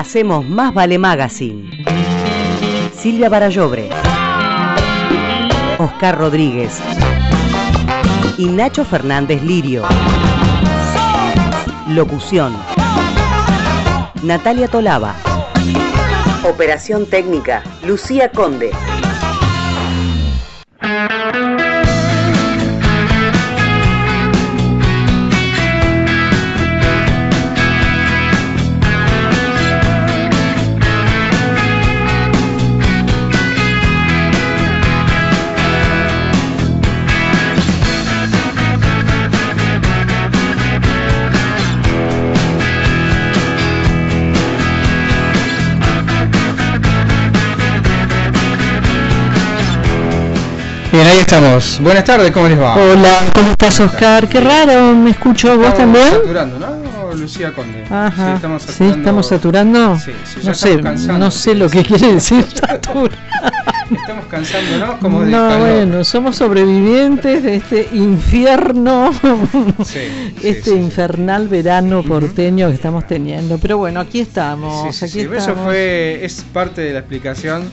Hacemos Más Vale Magazine. Silvia Barallobre. Oscar Rodríguez. Y Nacho Fernández Lirio. Locución. Natalia Tolaba. Operación técnica. Lucía Conde. Bien, ahí estamos. Buenas tardes, ¿cómo les va? Hola, ¿cómo estás, Oscar? Qué raro, ¿me escucho vos Estamos también? saturando, ¿no? Lucía Conde. Ajá. Sí, estamos ¿Sí? saturando. ¿Estamos saturando? Sí, sí, ya no sé, estamos cansando. no sé lo que quiere decir satura. Estamos cansando, ¿no? Como del No, calor. bueno, somos sobrevivientes de este infierno, Sí, sí, este sí, sí. infernal verano porteño que estamos teniendo. Pero bueno, aquí estamos, Sí, sí, aquí sí. Eso estamos. fue, es parte de la explicación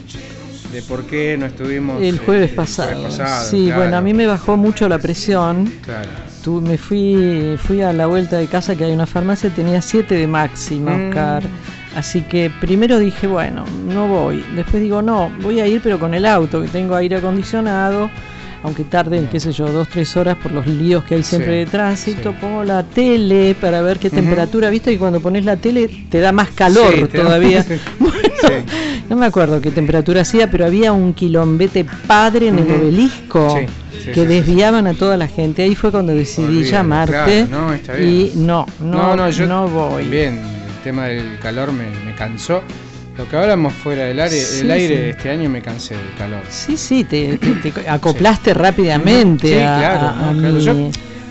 de por qué no estuvimos El eh, jueves el pasado. pasado, sí, claro. bueno, a mí me bajó mucho la presión. Claro. Tú, me fui, fui a la vuelta de casa que hay una farmacia, tenía 7 de máxima, Mm. Oscar. Así que primero dije, bueno, no voy. Después digo, no, voy a ir pero con el auto, que tengo aire acondicionado. Aunque tarden, qué sé yo, dos, tres horas por los líos que hay siempre Sí, de tránsito. sí. Pongo la tele para ver qué temperatura. Viste que cuando pones la tele te da más calor da- todavía. Bueno, no me acuerdo qué temperatura hacía, pero había un quilombete padre en el obelisco Sí, que sí, sí. desviaban a toda la gente. Ahí fue cuando decidí llamarte claro, no, está y bien. no, no, no, yo voy. Bien, el tema del calor me, me cansó. Lo que hablamos fuera del aire, Sí, el aire sí. este año me cansé del calor. Sí, sí, te, te- te acoplaste rápidamente Sí, a, claro, a- a no, claro. mi- Yo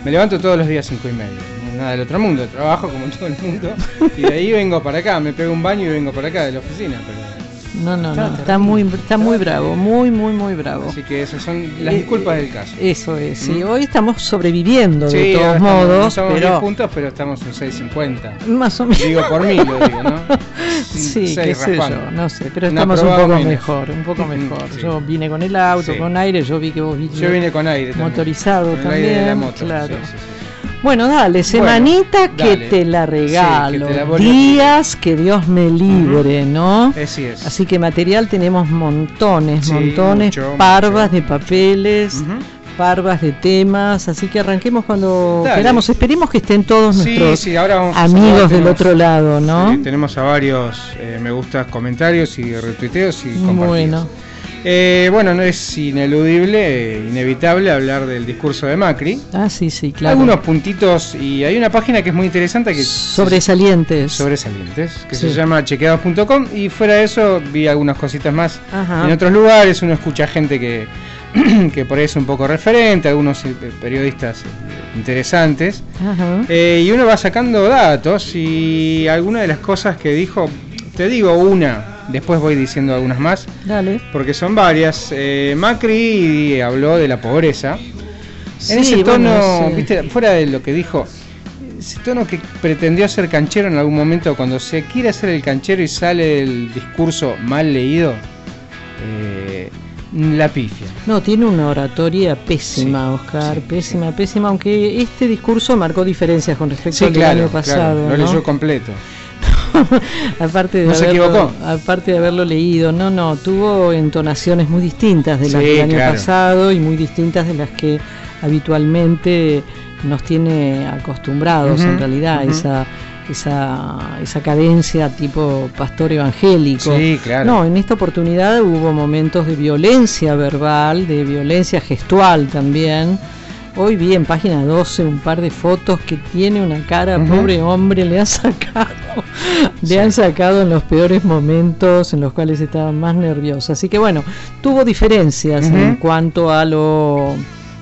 me levanto todos los días cinco y media. Nada del otro mundo, trabajo como todo el mundo. Y de ahí vengo para acá, me pego un baño y vengo para acá de la oficina. Pero, No, no, no, está muy, está muy bravo, muy, muy, muy bravo. así que esas son las Eh, disculpas del caso. Eso es, sí. ¿Mm? Hoy estamos sobreviviendo de Sí, todos estamos- no modos, somos 10 pero puntos, pero estamos en 6.50. más o menos. Digo por mí, lo digo, ¿no? Sí, qué sé yo, no sé, pero estamos un poco menos. mejor, un poco mejor. Sí. Yo vine con el auto, Sí. con aire, yo vi que vos viniste Yo vine con aire también. motorizado Con el aire de la también, moto, claro. Bueno, dale, semanita que te la Sí, regalo. que te la vuelvo a Días que Dios me libre, ¿no? Así es. Así que material tenemos montones, Sí, montones, mucho, parvas mucho. de papeles, Ujú. parvas de temas, así que arranquemos cuando Dale. queramos. Esperemos que estén todos Sí, nuestros sí, ahora vamos a amigos del otro lado, ¿no? Sí, tenemos a varios eh, me gustas, comentarios y retuiteos y compartidos. Bueno. Eh, bueno, no es ineludible, inevitable hablar del discurso de Macri. Ah, sí, sí, claro. Algunos puntitos y hay una página que es muy interesante que sobresalientes. sobresalientes que se llama chequeados.com y fuera de eso vi algunas cositas más Ajá. en otros lugares. Uno escucha gente que, que por ahí es un poco referente, algunos eh, periodistas interesantes. Ajá. Eh, y uno va sacando datos y algunas de las cosas que dijo, te digo una, después voy diciendo algunas más, Dale. porque son varias. Eh, Macri habló de la pobreza. En Sí, ese tono, bueno, sí. viste, fuera de lo que dijo, ese tono que pretendió ser canchero en algún momento, cuando se quiere hacer el canchero y sale el discurso mal leído, eh, la pifia. No, tiene una oratoria pésima, Sí, Oscar, pésima, pésima, aunque este discurso marcó diferencias con respecto al claro, año claro, pasado. lo ¿no? leyó completo. aparte de ¿No se haberlo, equivocó? aparte de haberlo leído, no, no, tuvo entonaciones muy distintas de las Sí, del año claro. pasado y muy distintas de las que habitualmente nos tiene acostumbrados en realidad esa esa esa cadencia tipo pastor evangélico. Sí, claro. No, en esta oportunidad hubo momentos de violencia verbal, de violencia gestual también. Hoy vi en página 12 un par de fotos que tiene una cara, pobre hombre, le han sacado, le Sí. han sacado en los peores momentos en los cuales estaba más nervioso. Así que bueno, tuvo diferencias en cuanto a lo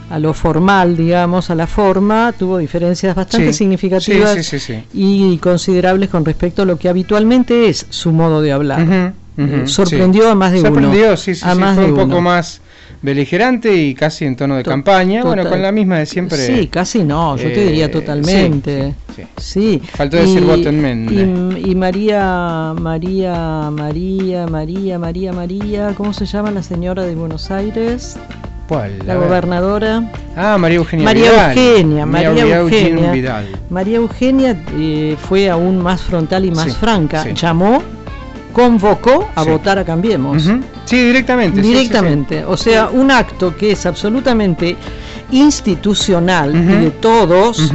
a lo formal, digamos, a la forma, tuvo diferencias bastante Sí, significativas sí, sí, y considerables con respecto a lo que habitualmente es su modo de hablar. Eh, sorprendió a más de uno. Sorprendió, sí, sí, A más fue de un poco uno. más, beligerante y casi en tono de To- campaña, bueno, con la misma de siempre. Sí, casi no, yo te Eh, diría totalmente. sí, sí, Sí. Faltó decir voten men. Y, y María, María, María, María, María, María, ¿cómo se llama la señora de Buenos Aires? ¿Cuál? La gobernadora. Ah, María Eugenia María Vidal. Eugenia, María Eugenia Eugenia. Vidal. María Eugenia eh, fue aún más frontal y más Sí, franca. Llamó, convocó a Sí. votar a Cambiemos. Sí, directamente. sí, sí, sí. Directamente. O sea, un acto que es absolutamente institucional y de todos.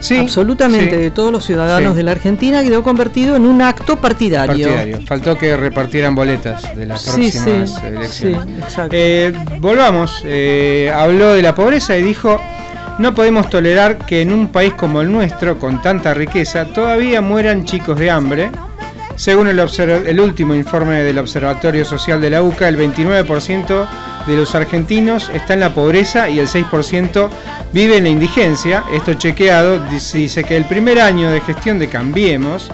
Sí, absolutamente sí. de todos los ciudadanos Sí. de la Argentina, quedó convertido en un acto partidario. partidario. Faltó que repartieran boletas de las próximas sí, elecciones. Eh, volvamos, eh, habló de la pobreza y dijo, no podemos tolerar que en un país como el nuestro, con tanta riqueza, todavía mueran chicos de hambre. Según el, último informe del Observatorio Social de la UCA, el 29% de los argentinos está en la pobreza y el 6% vive en la indigencia. Esto chequeado dice que el primer año de gestión de Cambiemos,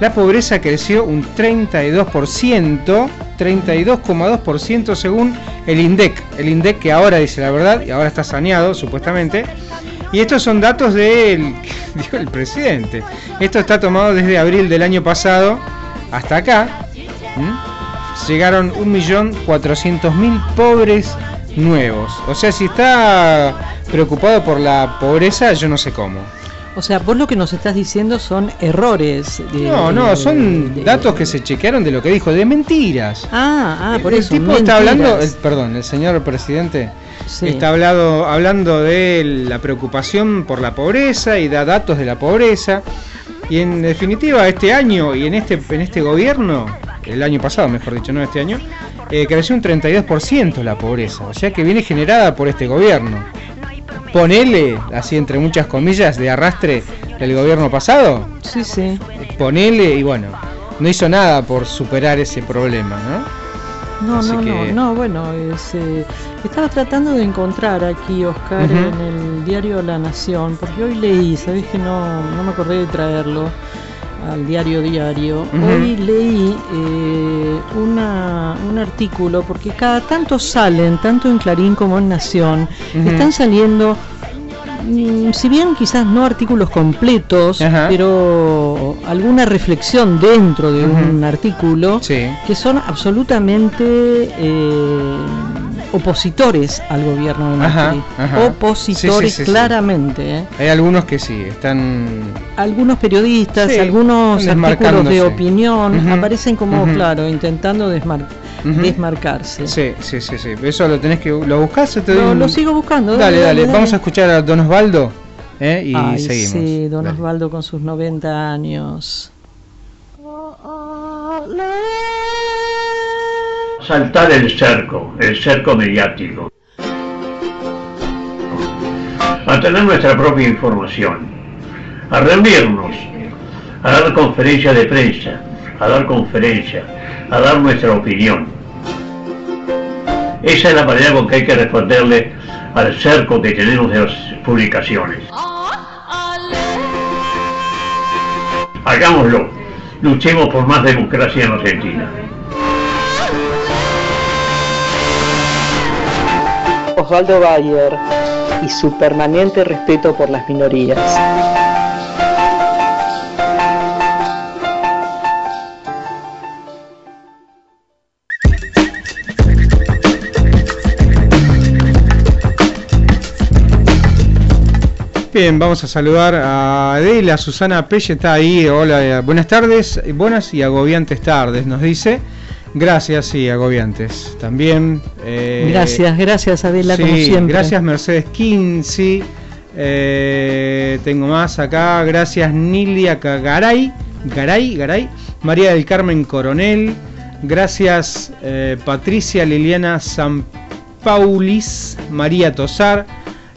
la pobreza creció un 32%, 32,2% según el INDEC. El INDEC que ahora dice la verdad y ahora está saneado supuestamente. Y estos son datos del dijo el presidente. Esto está tomado desde abril del año pasado hasta acá. ¿m? Llegaron 1.400.000 pobres nuevos. O sea, si está preocupado por la pobreza, yo no sé cómo. O sea, vos lo que nos estás diciendo son errores. De, No, no, son de- datos que se chequearon de lo que dijo, de mentiras. Ah, ah, por el eso. tipo está hablando, el- perdón, el señor presidente Sí. está hablado, hablando de la preocupación por la pobreza y da datos de la pobreza. Y en definitiva, este año y en este, en este gobierno, el año pasado, mejor dicho, no este año, eh, creció un 32% la pobreza. O sea que viene generada por este gobierno. Ponele, así entre muchas comillas, de arrastre del gobierno pasado. Sí, sí. Ponele y bueno, no hizo nada por superar ese problema, ¿no? No, Así no, que- no, no, bueno, es, eh, estaba tratando de encontrar aquí, Oscar, en el diario La Nación, porque hoy leí, sabés que no, no me acordé de traerlo al diario diario, hoy leí eh, una, un artículo, porque cada tanto salen, tanto en Clarín como en Nación, están saliendo, mm, si bien quizás no artículos completos, Ajá. pero alguna reflexión dentro de un artículo Sí. que son absolutamente eh, opositores al gobierno de Macri. ajá. Opositores Sí, sí, sí, sí. claramente. ¿eh? Hay algunos que sí, están... Algunos periodistas, Sí, algunos artículos de opinión aparecen como, claro, intentando desmar- desmarcarse. Sí, sí, sí, sí. Eso lo tenés que... ¿Lo buscas o te Lo, un- lo sigo buscando. Dale, dale, Vamos a escuchar a Don Osvaldo ¿eh? y Ay, seguimos. sí, don Dale. Osvaldo con sus 90 años. Saltar el cerco, el cerco mediático, a tener nuestra propia información, a reunirnos, a dar conferencias de prensa, a dar conferencias, a dar nuestra opinión. Esa es la manera con que hay que responderle al cerco que tenemos de las publicaciones. Hagámoslo, luchemos por más democracia en Argentina. Osvaldo Bayer y su permanente respeto por las minorías. Bien, vamos a saludar a Adela, Susana Pelle está ahí. Hola, buenas tardes, buenas y agobiantes tardes, nos dice. Gracias y agobiantes también. eh, Gracias, gracias Adela, sí, como siempre. Gracias Mercedes Quincy. eh, tengo más acá. Gracias Nilia Garay. Garay, Garay. María del Carmen Coronel. Gracias eh, Patricia Liliana San Paulis. María Tosar.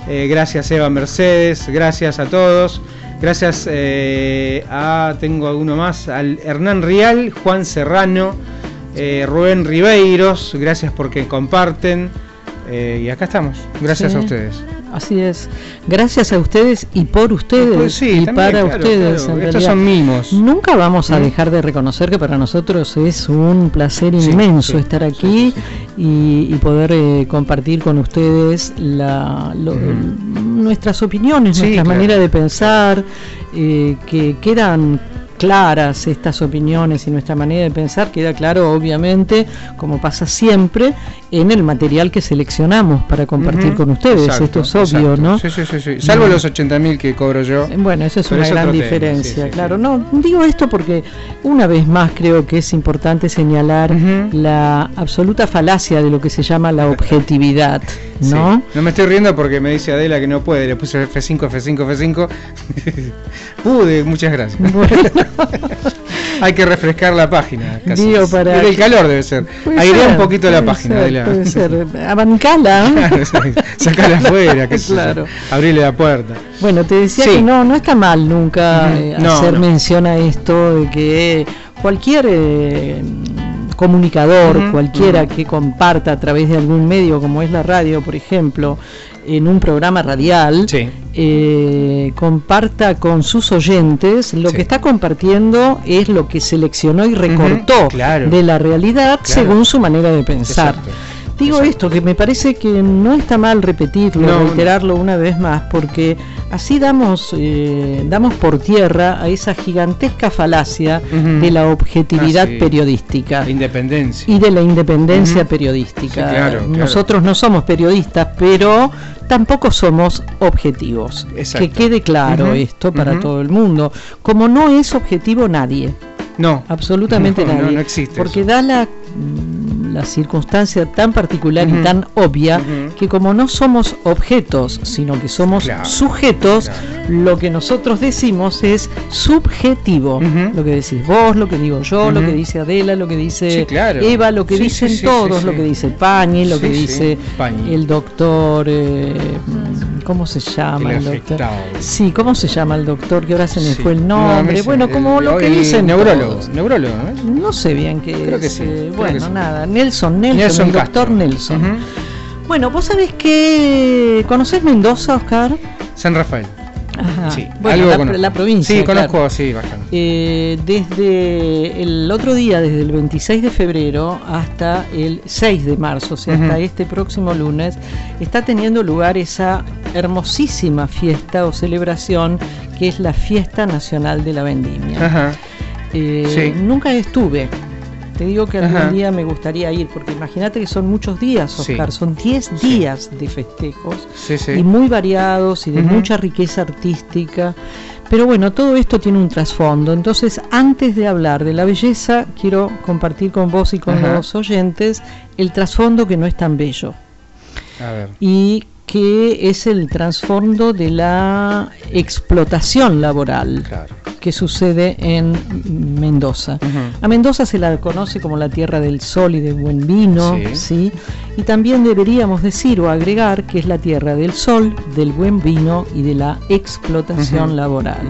gracias Eva Mercedes. Gracias a todos. Gracias a, tengo alguno más, al Hernán Rial, Juan Serrano, eh, Rubén Ribeiros, gracias porque comparten. Eh, y acá estamos, gracias Sí. a ustedes. Así es. Gracias a ustedes y por ustedes Pues sí, y también, para claro, ustedes. claro. en Estos realidad. son mimos. Nunca vamos a ¿Mm? dejar de reconocer que para nosotros es un placer Sí, inmenso estar aquí Y, y poder eh, compartir con ustedes la, lo- nuestras opiniones, nuestra claro. manera de pensar, eh, que quedan claras estas opiniones y nuestra manera de pensar queda claro obviamente como pasa siempre en el material que seleccionamos para compartir con ustedes Exacto, esto es obvio exacto. no Sí, sí, sí, sí. Salvo Mm. los 80.000 que cobro yo. Eh, Bueno, eso es una es gran diferencia, sí, claro. sí. No, digo esto porque una vez más creo que es importante señalar la absoluta falacia de lo que se llama la objetividad, ¿no? No me estoy riendo porque me dice Adela que no puede. Le puse F5, F5, F5. Pude, muchas gracias. Bueno, Hay que refrescar la página. Casi. Digo, para El que- calor debe ser. Airea un poquito la página, ser, Adela. Puede ser, abanicala. Claro, sí. Sacala afuera, yo. Claro. Abrile la puerta. Bueno, te decía Sí. que no, no está mal nunca eh, No, hacer no. mención a esto de que cualquier eh, comunicador, cualquiera que comparta a través de algún medio como es la radio, por ejemplo, en un programa radial, Sí. eh, comparta con sus oyentes, lo Sí. que está compartiendo es lo que seleccionó y recortó claro. de la realidad Claro. según su manera de pensar. Exacto. Digo Exacto. esto, que me parece que no está mal repetirlo, No, reiterarlo una vez más, porque así damos, eh, damos por tierra a esa gigantesca falacia de la objetividad Ah, sí. periodística La independencia. y de la independencia periodística. Sí, claro, claro. Nosotros no somos periodistas, pero tampoco somos objetivos. Exacto. Que quede claro esto para todo el mundo. Como no es objetivo nadie, No. absolutamente No, no, nadie. no existe Porque eso. da la, la circunstancia tan particular y tan obvia que como no somos objetos, sino que somos Claro, sujetos, claro. lo que nosotros decimos es subjetivo. Lo que decís vos, lo que digo yo, lo que dice Adela, lo que dice Sí, claro. Eva, lo que Sí, dicen sí, todos, lo que dice Pañi, lo que dice Pañi. el doctor, eh, ¿cómo se llama El el, doctor? afectado. Sí, ¿cómo se llama el doctor? Que ahora se me Sí. fue el nombre. bueno, el- como lo que el dicen Neurólogo. todos. Neurólogo, ¿no? No sé bien qué Creo que sí, eh, creo bueno, que sí. nada, Nelson, Nelson, Nelson el doctor Castro. Nelson. Bueno, vos sabés que conoces Mendoza, Oscar. San Rafael. Ajá. Sí, bueno, algo la, provincia. Sí, claro. conozco, sí, bastante. Eh, desde el otro día, desde el 26 de febrero hasta el 6 de marzo, o sea, hasta este próximo lunes, está teniendo lugar esa hermosísima fiesta o celebración que es la Fiesta Nacional de la Vendimia. Ajá. Eh, Sí. Nunca estuve. Te digo que algún Ajá. día me gustaría ir, porque imagínate que son muchos días, Sí. Oscar, son 10 Sí. días de festejos Sí, y muy variados y de mucha riqueza artística. Pero bueno, todo esto tiene un trasfondo. Entonces, antes de hablar de la belleza, quiero compartir con vos y con Ajá. los oyentes el trasfondo que no es tan bello A ver. y que es el trasfondo de la explotación laboral Claro. que sucede en Mendoza. A Mendoza se la conoce como la tierra del sol y del buen vino, Sí. ¿sí? Y también deberíamos decir o agregar que es la tierra del sol, del buen vino y de la explotación laboral.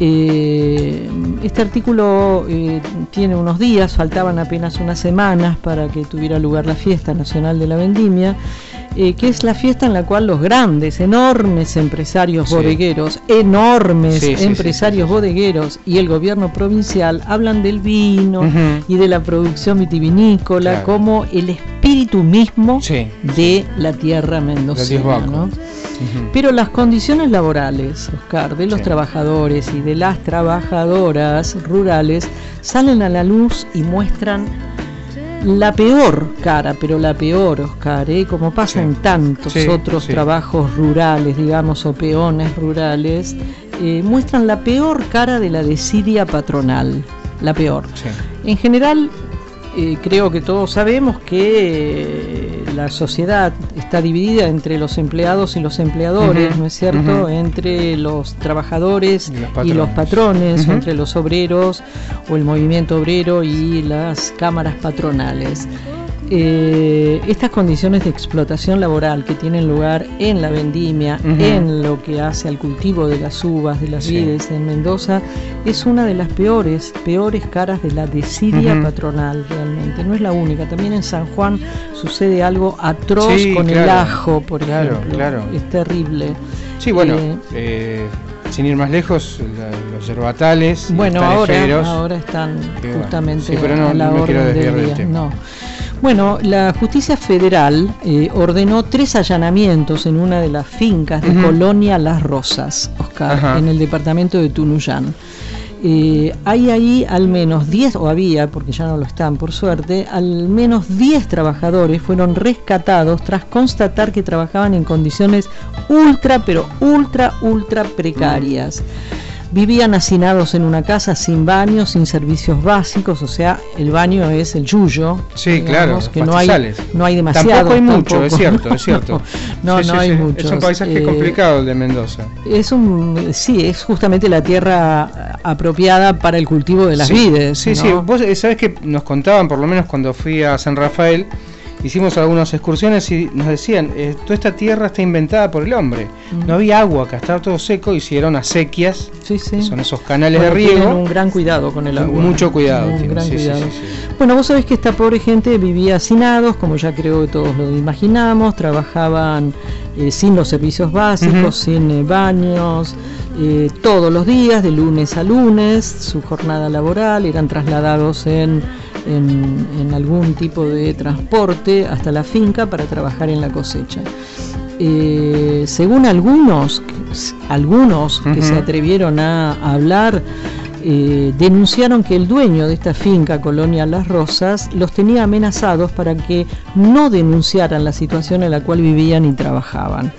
Eh, este artículo eh, tiene unos días, faltaban apenas unas semanas para que tuviera lugar la fiesta nacional de la vendimia, eh, que es la fiesta en la cual los grandes, enormes empresarios Sí. bodegueros, enormes Sí, sí, sí, empresarios bodegueros y el gobierno provincial hablan del vino y de la producción vitivinícola Claro. como el espíritu mismo de la tierra mendocina. Pero las condiciones laborales, Oscar, de los trabajadores y de las trabajadoras rurales salen a la luz y muestran la peor cara, pero la peor, Oscar, ¿eh? como pasa Sí. en tantos Sí, otros sí. trabajos rurales, digamos, o peones rurales, eh, muestran la peor cara de la desidia patronal, la peor. En general, eh, creo que todos sabemos que eh, la sociedad está dividida entre los empleados y los empleadores, ¿no es cierto? Entre los trabajadores Y los y los patrones. o entre los obreros o el movimiento obrero y las cámaras patronales. Eh, estas condiciones de explotación laboral que tienen lugar en la vendimia, en lo que hace al cultivo de las uvas, de las Sí. vides en Mendoza, es una de las peores, peores caras de la desidia patronal realmente. No es la única. También en San Juan sucede algo atroz Sí, con el ajo, por Claro, ejemplo. claro. Es terrible. Sí, bueno, Eh, eh, sin ir más lejos, la- los yerbatales, Bueno, los ahora, ahora están justamente sí, pero no- a la no orden del del día. tema. No. Bueno, la justicia federal eh, ordenó tres allanamientos en una de las fincas de. Colonia Las Rosas, Oscar, Ajá. en el departamento de Tunuyán. Eh, hay ahí al menos 10, o había, porque ya no lo están por suerte, al menos 10 trabajadores fueron rescatados tras constatar que trabajaban en condiciones ultra, pero ultra, ultra precarias. Vivían hacinados en una casa sin baño, sin servicios básicos, o sea, el baño es el yuyo. Sí, claro, que no hay, no hay demasiado. Tampoco hay mucho, es cierto, es cierto. No, Sí, no sí, hay sí. mucho. Es un paisaje complicado el de Mendoza. Es un, sí, es justamente la tierra apropiada para el cultivo de las vides. Sí, sí, vos eh, sabés que nos contaban, por lo menos cuando fui a San Rafael, hicimos algunas excursiones y nos decían, eh, toda esta tierra está inventada por el hombre. Mm. No había agua acá, estaba todo seco, hicieron acequias, Sí, sí. que son esos canales Bueno, de tienen riego. un gran cuidado con el agua. Mucho cuidado Un tienen, gran sí, cuidado. Bueno, vos sabés que esta pobre gente vivía hacinados, como ya creo que todos lo imaginamos, trabajaban eh, sin los servicios básicos, sin eh, baños, todos los días, de lunes a lunes, su jornada laboral, eran trasladados en, en, en algún tipo de transporte hasta la finca para trabajar en la cosecha. Eh, según algunos, algunos que se atrevieron a hablar, eh, denunciaron que el dueño de esta finca, Colonia Las Rosas, los tenía amenazados para que no denunciaran la situación en la cual vivían y trabajaban.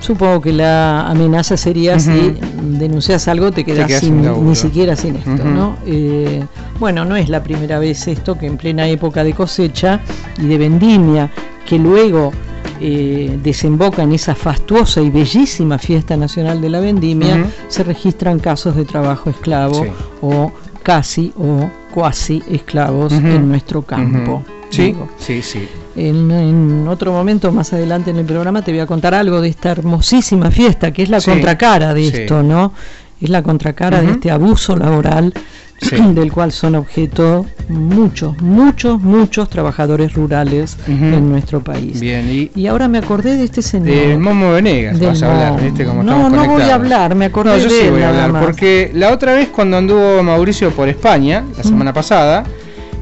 Supongo que la amenaza sería si denuncias algo te quedas quedas sin, ni siquiera sin esto. ¿no? Eh, bueno, no es la primera vez esto que en plena época de cosecha y de vendimia, que luego eh, desemboca en esa fastuosa y bellísima fiesta nacional de la vendimia, se registran casos de trabajo esclavo Sí. o casi o cuasi esclavos en nuestro campo. Sí, digo. sí, sí. En, en otro momento, más adelante en el programa, te voy a contar algo de esta hermosísima fiesta, que es la Sí, contracara de sí. esto, ¿no? Es la contracara de este abuso laboral Sí. del cual son objeto muchos, muchos, muchos trabajadores rurales en nuestro país. Bien, y Y ahora me acordé de este señor. de Momo Venegas vas a hablar. ¿viste? Como No, no voy a hablar, me acordé No, yo de sí él voy a hablar, porque la otra vez cuando anduvo Mauricio por España, la semana pasada,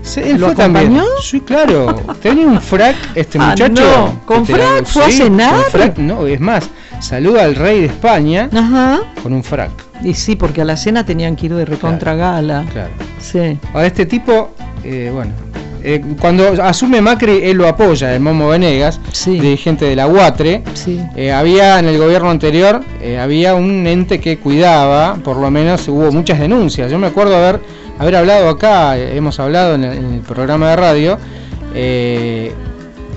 se- él ¿Lo fue también. Sí, claro. Tenía un frac este Ah, muchacho. no, ¿con frac? ¿Fue a sí, cenar? con frac, no, es más, saluda al rey de España Ajá. con un frac. Y sí, porque a la cena tenían que ir de recontra gala. Claro. Sí. Ahora este tipo, eh, bueno, eh, cuando asume Macri, él lo apoya, el Momo Venegas, Sí. dirigente de la UATRE. Sí. Eh, había en el gobierno anterior, eh, había un ente que cuidaba, por lo menos hubo muchas denuncias. Yo me acuerdo haber, haber hablado acá, hemos hablado en el, programa de radio, eh,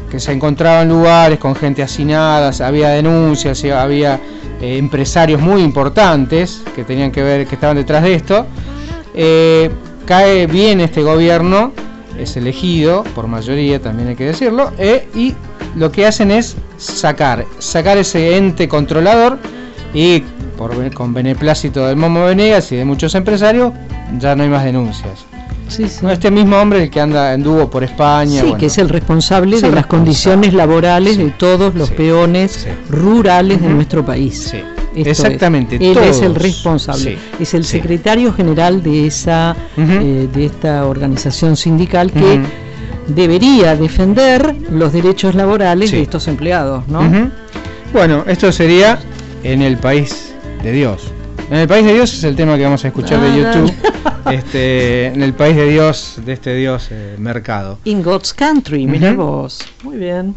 que se encontraban lugares con gente hacinada, había denuncias, había eh, empresarios muy importantes que tenían que ver, que estaban detrás de esto. Eh, cae bien este gobierno, es elegido por mayoría, también hay que decirlo, y lo que hacen es sacar, sacar ese ente controlador y por, con beneplácito del Momo Venegas y de muchos empresarios, ya no hay más denuncias. Sí, sí. No, este mismo hombre el que anda anduvo por España. Sí, bueno. que es el responsable Es de las condiciones laborales de todos los peones rurales de nuestro país. Sí, Esto es. exactamente. Él todos. es el responsable, es el secretario general de esa eh, de esta organización sindical que debería defender los derechos laborales de estos empleados, ¿no? Bueno, esto sería en el país de Dios. En el país de Dios es el tema que vamos a escuchar de YouTube. Este, en el país de Dios, de este Dios eh, mercado. In God's Country, mira vos. Muy bien.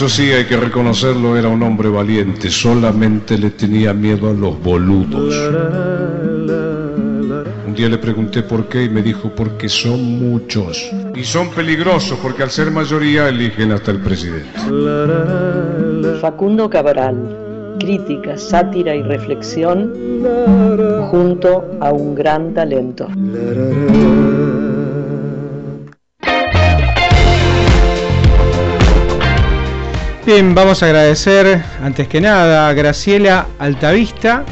Eso sí hay que reconocerlo, era un hombre valiente, solamente le tenía miedo a los boludos. Un día le pregunté por qué y me dijo porque son muchos. Y son peligrosos porque al ser mayoría eligen hasta el presidente. Facundo Cabral, crítica, sátira y reflexión junto a un gran talento. Vamos a agradecer antes que nada a Graciela Altavista,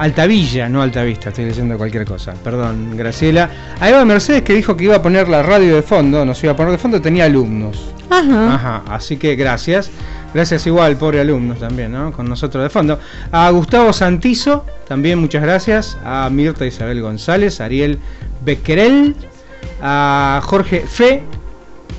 Altavilla, no Altavista, estoy leyendo cualquier cosa, perdón, Graciela. A Eva Mercedes que dijo que iba a poner la radio de fondo, nos iba a poner de fondo, tenía alumnos. Ajá. Ajá, así que gracias. Gracias igual, pobre alumnos también, ¿no? Con nosotros de fondo. A Gustavo Santizo, también muchas gracias. A Mirta Isabel González, Ariel Becquerel, a Jorge Fe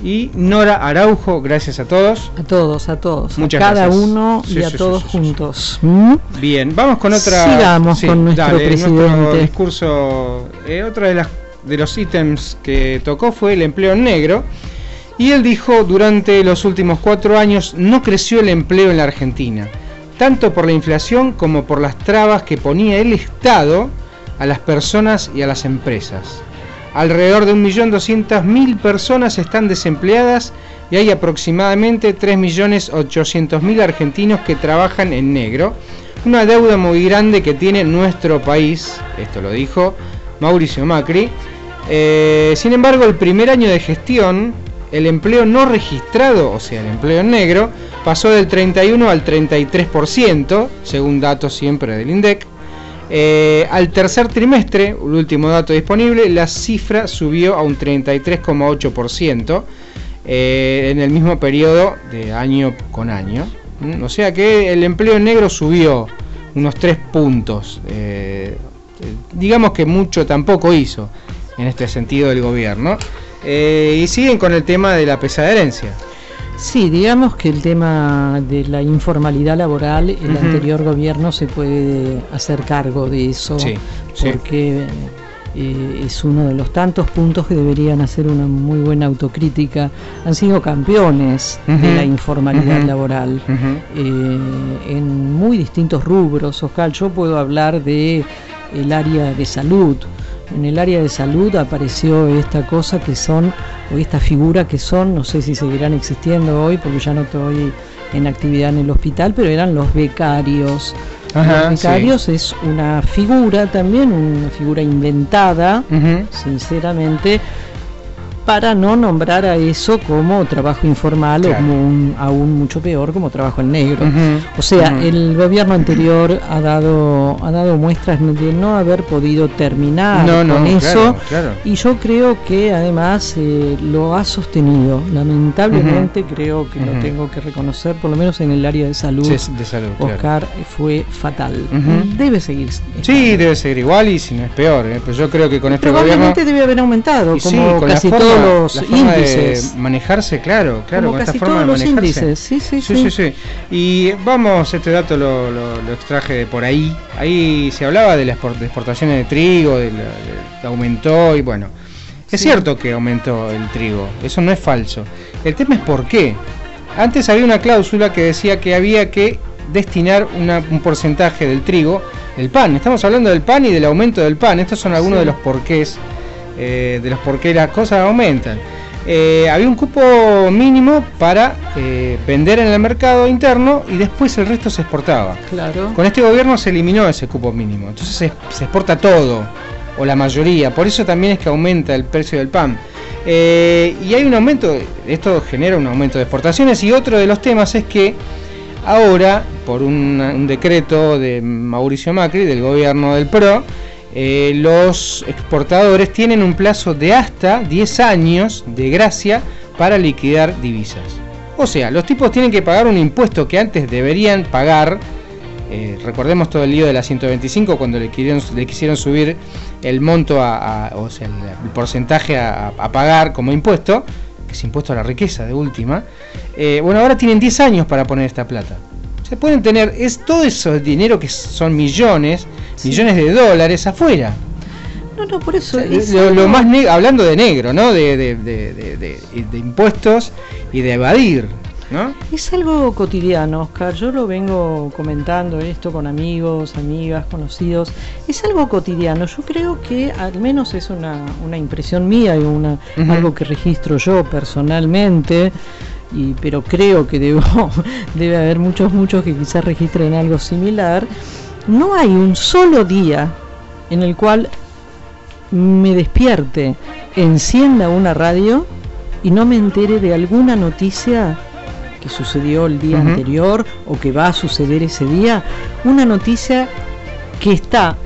y Nora Araujo, gracias a todos. A todos, a todos. Muchas a cada gracias. uno Sí, y a sí, todos sí, juntos. ¿Mm? Bien, vamos con otra. Sigamos con nuestro dale, Nuestro presidente. discurso. Eh, otra de las de los ítems que tocó fue el empleo en negro. Y él dijo, durante los últimos cuatro años no creció el empleo en la Argentina, tanto por la inflación como por las trabas que ponía el Estado a las personas y a las empresas. Alrededor de 1.200.000 personas están desempleadas y hay aproximadamente 3.800.000 argentinos que trabajan en negro. Una deuda muy grande que tiene nuestro país, esto lo dijo Mauricio Macri. Eh, sin embargo, el primer año de gestión, el empleo no registrado, o sea, el empleo en negro, pasó del 31 al 33%, según datos siempre del INDEC. Eh, al tercer trimestre, el último dato disponible, la cifra subió a un 33,8% eh, en el mismo periodo de año con año. ¿Mm? O sea que el empleo negro subió unos 3 puntos. Eh, digamos que mucho tampoco hizo en este sentido el gobierno. Y siguen con el tema de la pesada herencia. Sí, digamos que el tema de la informalidad laboral, el anterior gobierno se puede hacer cargo de eso, Sí, sí. porque eh, es uno de los tantos puntos que deberían hacer una muy buena autocrítica. Han sido campeones de la informalidad laboral eh, en muy distintos rubros. Oscar, yo puedo hablar de el área de salud. En el área de salud apareció esta cosa que son, o esta figura que son, no sé si seguirán existiendo hoy, porque ya no estoy en actividad en el hospital, pero eran los becarios. Ajá, los sí. becarios es una figura también, una figura inventada, sinceramente, para no nombrar a eso como trabajo informal o como un, aún mucho peor como trabajo en negro. O sea, el gobierno anterior ha dado, ha dado muestras de no haber podido terminar No, no, con claro, eso. claro. Y yo creo que además eh, lo ha sostenido. Lamentablemente creo que lo tengo que reconocer, por lo menos en el área de salud. Sí, de salud, claro. Oscar fue fatal. Debe seguir. Sí, debe ser igual y si no es peor. ¿eh? Pero yo creo que con este gobierno. Probablemente debe haber aumentado, sí, como casi forma- todos la los de índices. manejarse, claro, claro, Como con esta forma todos de los manejarse. índices, sí, sí, sí, sí. Y vamos, este dato lo, lo- lo extraje de por ahí. Ahí se hablaba de las exportaciones de trigo, de la- de- aumentó y bueno. Es Sí. cierto que aumentó el trigo, eso no es falso. El tema es por qué. Antes había una cláusula que decía que había que destinar una- un porcentaje del trigo, el pan. Estamos hablando del pan y del aumento del pan. Estos son algunos Sí. de los porqués, eh, de los por qué las cosas aumentan. Eh, había un cupo mínimo para eh, vender en el mercado interno y después el resto se exportaba. Claro. Con este gobierno se eliminó ese cupo mínimo, entonces se, se exporta todo, o la mayoría, por eso también es que aumenta el precio del pan. Eh, y hay un aumento, esto genera un aumento de exportaciones y otro de los temas es que ahora, por un, un decreto de Mauricio Macri, del gobierno del PRO, eh, los exportadores tienen un plazo de hasta 10 años de gracia para liquidar divisas. O sea, los tipos tienen que pagar un impuesto que antes deberían pagar. eh, recordemos todo el lío de la 125 cuando le quisieron, le quisieron subir el monto, a, o sea, el, porcentaje a, a pagar como impuesto, que es impuesto a la riqueza de última. Eh, bueno, ahora tienen 10 años para poner esta plata. Se pueden tener es todo eso dinero que son millones, millones de dólares afuera. No, no, por eso. O sea, es lo, lo más hablando de negro, ¿no? De, de- de- de- impuestos y de evadir. ¿no? Es algo cotidiano, Oscar. Yo lo vengo comentando esto con amigos, amigas, conocidos. Es algo cotidiano. Yo creo que al menos es una, una impresión mía y una, algo que registro yo personalmente. Y, pero creo que debo, debe haber muchos, muchos que quizás registren algo similar. No hay un solo día en el cual me despierte, encienda una radio y no me entere de alguna noticia que sucedió el día anterior o que va a suceder ese día, una noticia que está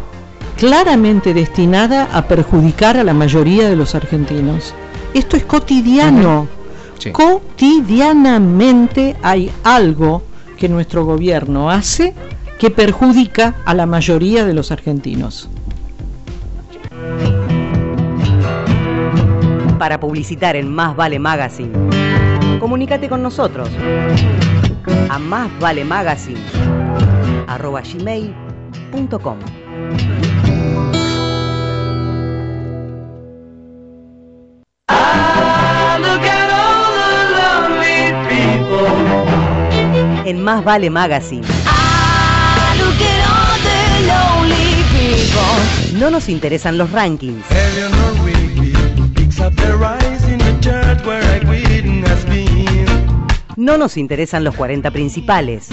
claramente destinada a perjudicar a la mayoría de los argentinos. Esto es cotidiano. Sí. Cotidianamente hay algo que nuestro gobierno hace que perjudica a la mayoría de los argentinos. Para publicitar en Más Vale Magazine, comunícate con nosotros a arroba gmail.com. Más Vale Magazine. No nos interesan los rankings. Eleanor Rigby picks up the rise in the church where I witness been. No nos interesan los 40 principales.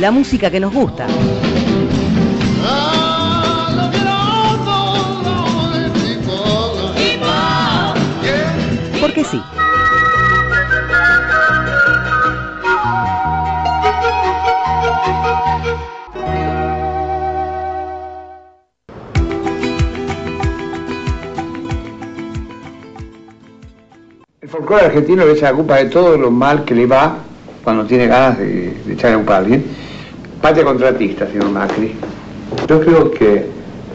La música que nos gusta. Porque sí. El folclore argentino la culpa de todo lo mal que le va cuando tiene ganas de, de echar la culpa a alguien. Patria contratista, señor Macri. Yo creo que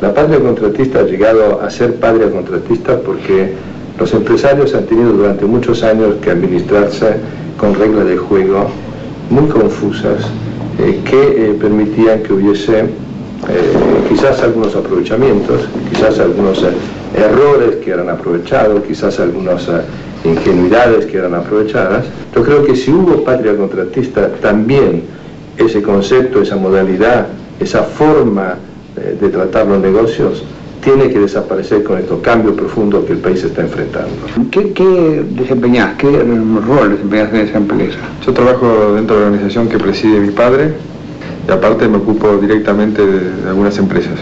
la patria contratista ha llegado a ser patria contratista porque los empresarios han tenido durante muchos años que administrarse con reglas de juego muy confusas eh, que eh, permitían que hubiese eh, quizás algunos aprovechamientos, quizás algunos errores que eran aprovechados, quizás algunas ingenuidades que eran aprovechadas. Yo creo que si hubo patria contratista, también ese concepto, esa modalidad, esa forma de tratar los negocios tiene que desaparecer con estos cambios profundos que el país está enfrentando. ¿Qué, qué desempeñás? ¿Qué rol desempeñás en esa empresa? Yo trabajo dentro de la organización que preside mi padre y aparte me ocupo directamente de, de algunas empresas.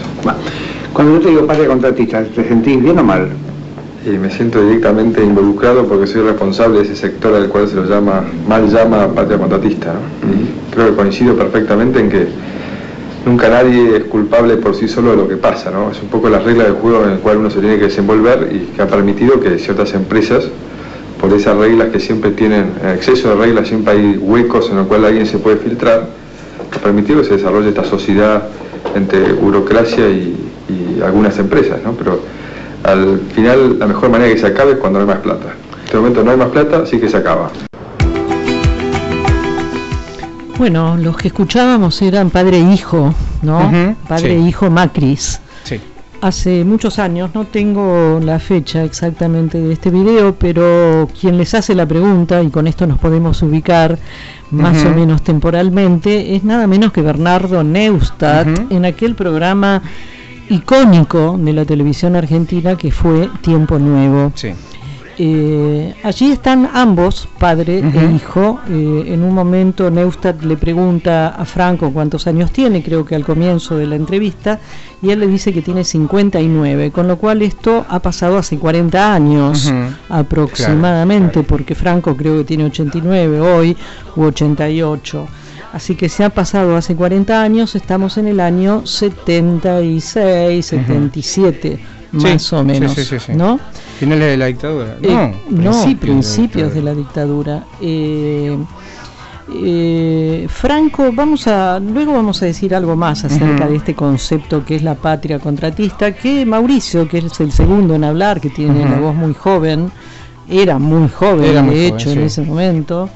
Cuando yo te digo patria contratista, ¿te sentís bien o mal? Y me siento directamente involucrado porque soy responsable de ese sector al cual se lo llama, mal llama patria contratista. ¿no? Y creo que coincido perfectamente en que nunca nadie es culpable por sí solo de lo que pasa, ¿no? Es un poco la regla del juego en el cual uno se tiene que desenvolver y que ha permitido que ciertas empresas, por esas reglas que siempre tienen, en exceso de reglas siempre hay huecos en los cuales alguien se puede filtrar, ha permitido que se desarrolle esta sociedad entre burocracia y, y algunas empresas, ¿no? Pero al final la mejor manera que se acabe es cuando no hay más plata. En este momento no hay más plata, así que se acaba. Bueno, los que escuchábamos eran padre e hijo, ¿no? Padre sí. e hijo Macris. Sí. Hace muchos años, no tengo la fecha exactamente de este video, pero quien les hace la pregunta, y con esto nos podemos ubicar más o menos temporalmente, es nada menos que Bernardo Neustadt en aquel programa icónico de la televisión argentina que fue Tiempo Nuevo. Sí. Eh, allí están ambos, padre e hijo. Eh, en un momento Neustadt le pregunta a Franco cuántos años tiene, creo que al comienzo de la entrevista, y él le dice que tiene 59, con lo cual esto ha pasado hace 40 años aproximadamente, porque Franco creo que tiene 89 hoy u 88. Así que se ha pasado hace 40 años, estamos en el año 76, 77, más Sí, o menos, sí, sí, sí. ¿no? Finales de la dictadura. Eh, No, no, principios de la dictadura. Eh, eh, Franco, vamos a, luego vamos a decir algo más acerca de este concepto que es la patria contratista, que Mauricio, que es el segundo en hablar, que tiene la voz muy joven, era muy joven, Era muy de joven, hecho, en ese momento,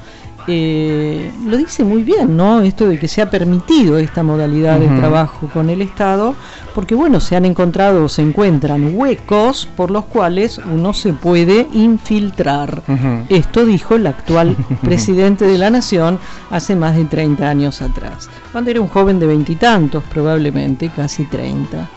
eh, lo dice muy bien, ¿no? Esto de que se ha permitido esta modalidad de trabajo con el Estado, porque bueno, se han encontrado o se encuentran huecos por los cuales uno se puede infiltrar. Esto dijo el actual presidente de la nación hace más de 30 años atrás, cuando era un joven de veintitantos, probablemente casi 30.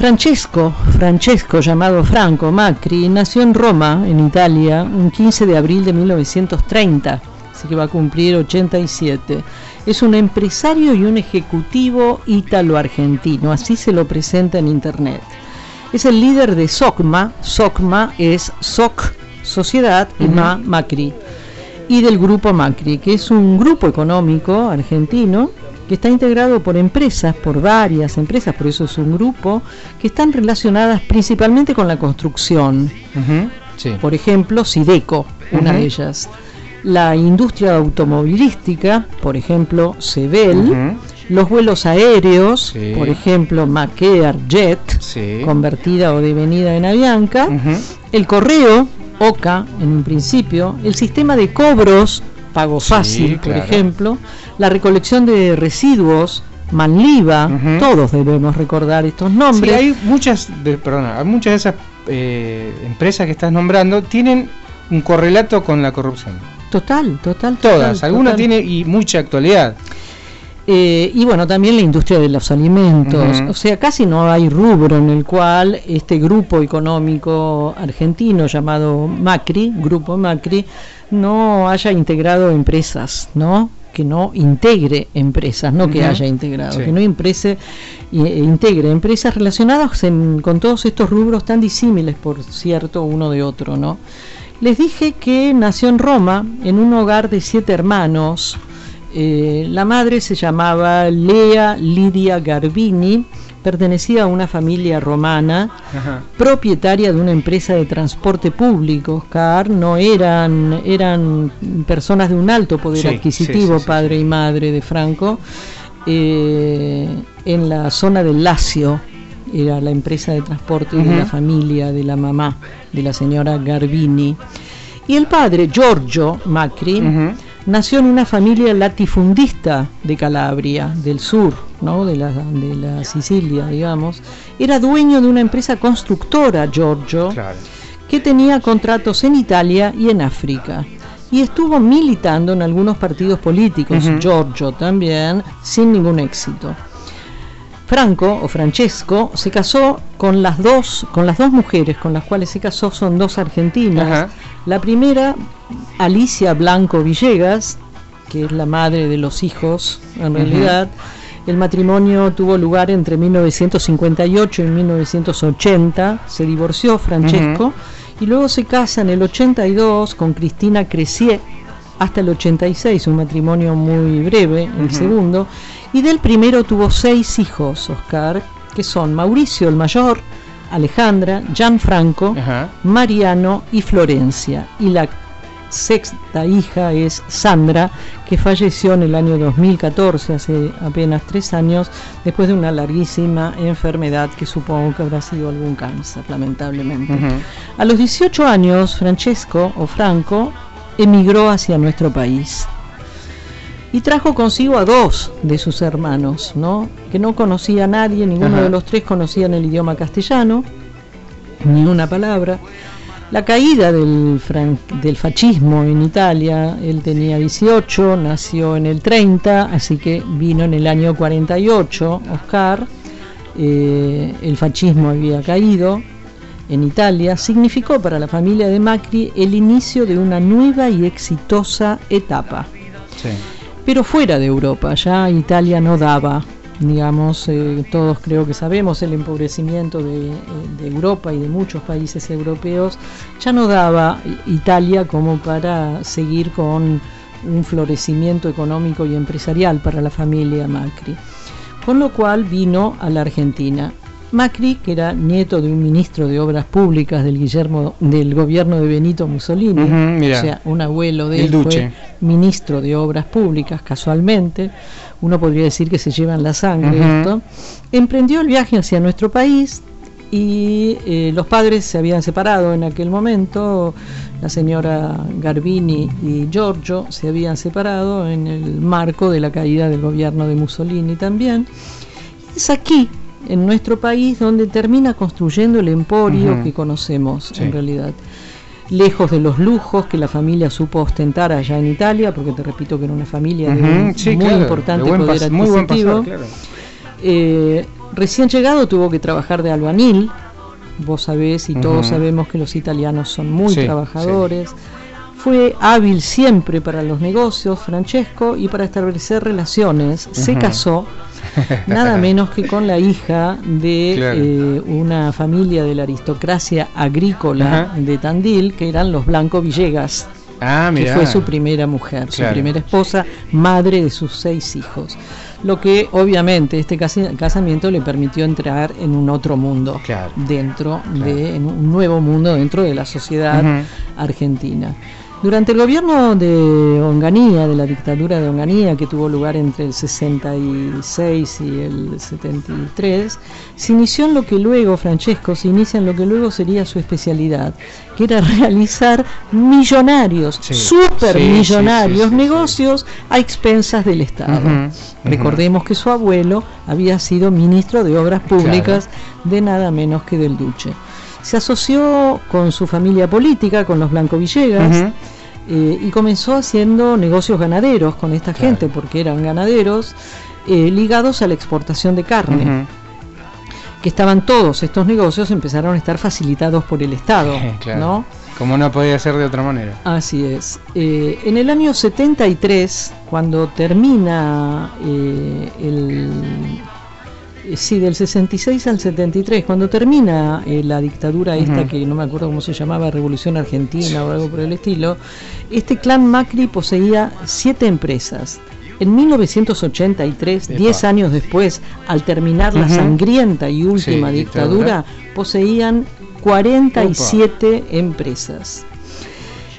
Francesco, Francesco llamado Franco Macri, nació en Roma, en Italia, un 15 de abril de 1930, así que va a cumplir 87. Es un empresario y un ejecutivo ítalo-argentino, así se lo presenta en internet. Es el líder de SOCMA, SOCMA es SOC, Sociedad, y. MA, Macri, y del Grupo Macri, que es un grupo económico argentino que está integrado por empresas, por varias empresas, por eso es un grupo, que están relacionadas principalmente con la construcción. Sí. Por ejemplo, Sideco, una de ellas. La industria automovilística, por ejemplo, Sebel. Los vuelos aéreos, Sí. por ejemplo, Macair Jet, Sí. convertida o devenida en Avianca. El correo, OCA en un principio, el sistema de cobros, pago Sí, fácil, por ejemplo, la recolección de residuos, Manliva, todos debemos recordar estos Sí, nombres. hay muchas, de, perdona, hay muchas de esas eh, empresas que estás nombrando tienen un correlato con la corrupción. Total, total. Todas, total, algunas total. tienen y mucha actualidad. Eh, y bueno, también la industria de los alimentos. O sea, casi no hay rubro en el cual este grupo económico argentino llamado Macri, Grupo Macri, no haya integrado empresas, ¿no? Que no integre empresas, no que haya integrado, Sí. que no imprese, e integre empresas relacionadas en- con todos estos rubros tan disímiles, por cierto, uno de otro, ¿no? Les dije que nació en Roma, en un hogar de siete hermanos. Eh, la madre se llamaba Lea Lidia Garbini, pertenecía a una familia romana, Ajá. propietaria de una empresa de transporte público, Oscar, no eran, eran personas de un alto poder Sí, adquisitivo, sí, sí, sí, padre y madre de Franco, eh, en la zona del Lacio, era la empresa de transporte de la familia, de la mamá, de la señora Garbini. Y el padre, Giorgio Macri. Nació en una familia latifundista de Calabria, del sur, ¿no? de, la, de la Sicilia, digamos. Era dueño de una empresa constructora, Giorgio, Claro. que tenía contratos en Italia y en África. Y estuvo militando en algunos partidos políticos. Giorgio también, sin ningún éxito. Franco o Francesco se casó con las dos con las dos mujeres con las cuales se casó son dos argentinas. La primera Alicia Blanco Villegas, que es la madre de los hijos en realidad. El matrimonio tuvo lugar entre 1958 y 1980. Se divorció Francesco y luego se casa en el 82 con Cristina Crecier hasta el 86, un matrimonio muy breve, el segundo. Y del primero tuvo seis hijos, Oscar, que son Mauricio el mayor, Alejandra, Gianfranco, Ajá. Mariano y Florencia. Y la sexta hija es Sandra, que falleció en el año 2014, hace apenas tres años, después de una larguísima enfermedad que supongo que habrá sido algún cáncer, lamentablemente. A los 18 años, Francesco o Franco emigró hacia nuestro país y trajo consigo a dos de sus hermanos, ¿no? que no conocía a nadie, ninguno Ajá. de los tres conocían el idioma castellano, ni una palabra. La caída del, del fascismo en Italia, él tenía 18, nació en el 30, así que vino en el año 48, Oscar, eh, el fascismo había caído en Italia, significó para la familia de Macri el inicio de una nueva y exitosa etapa Sí. Pero fuera de Europa, ya Italia no daba, digamos, eh, todos creo que sabemos el empobrecimiento eh, de Europa y de muchos países europeos, ya no daba Italia como para seguir con un florecimiento económico y empresarial para la familia Macri. Con lo cual vino a la Argentina. Macri, que era nieto de un ministro de Obras Públicas del Guillermo del gobierno de Benito Mussolini, o sea, un abuelo de él fue ministro de Obras Públicas, casualmente, uno podría decir que se llevan la sangre esto, emprendió el viaje hacia nuestro país y eh, los padres se habían separado en aquel momento, la señora Garbini y Giorgio se habían separado en el marco de la caída del gobierno de Mussolini también. Es aquí, en nuestro país, donde termina construyendo el emporio que conocemos Sí. en realidad. Lejos de los lujos que la familia supo ostentar allá en Italia, porque te repito que era una familia de sí, muy claro, importante de buen poder muy buen pasar, claro. Eh, recién llegado tuvo que trabajar de albañil. Vos sabés y todos sabemos que los italianos son muy Sí, trabajadores. Fue hábil siempre para los negocios, Francesco, y para establecer relaciones. Se casó nada menos que con la hija de Claro. eh, una familia de la aristocracia agrícola Ajá. de Tandil, que eran los Blanco Villegas Ah, que fue su primera mujer, su primera esposa, madre de sus seis hijos. Lo que obviamente este casamiento le permitió entrar en un otro mundo, Claro. dentro de en un nuevo mundo dentro de la sociedad argentina. Durante el gobierno de Onganía, de la dictadura de Onganía, que tuvo lugar entre el 66 y el 73, se inició en lo que luego, Francesco, se inicia en lo que luego sería su especialidad, que era realizar millonarios, Sí, supermillonarios sí, sí, negocios a expensas del Estado. Recordemos que su abuelo había sido ministro de Obras Públicas de nada menos que del Duce. Se asoció con su familia política, con los Blanco Villegas, eh, y comenzó haciendo negocios ganaderos con esta Claro. gente, porque eran ganaderos eh, ligados a la exportación de carne, que estaban todos estos negocios, empezaron a estar facilitados por el Estado, Claro. ¿no? Como no podía ser de otra manera. Así es. Eh, en el año 73, cuando termina el... eh, Sí, del 66 al 73, cuando termina eh, la dictadura esta que no me acuerdo cómo se llamaba, Revolución Argentina o algo por el estilo, este clan Macri poseía siete empresas. En 1983, Epa. 10 años después, al terminar la sangrienta y última Sí, dictadura, poseían 47 empresas.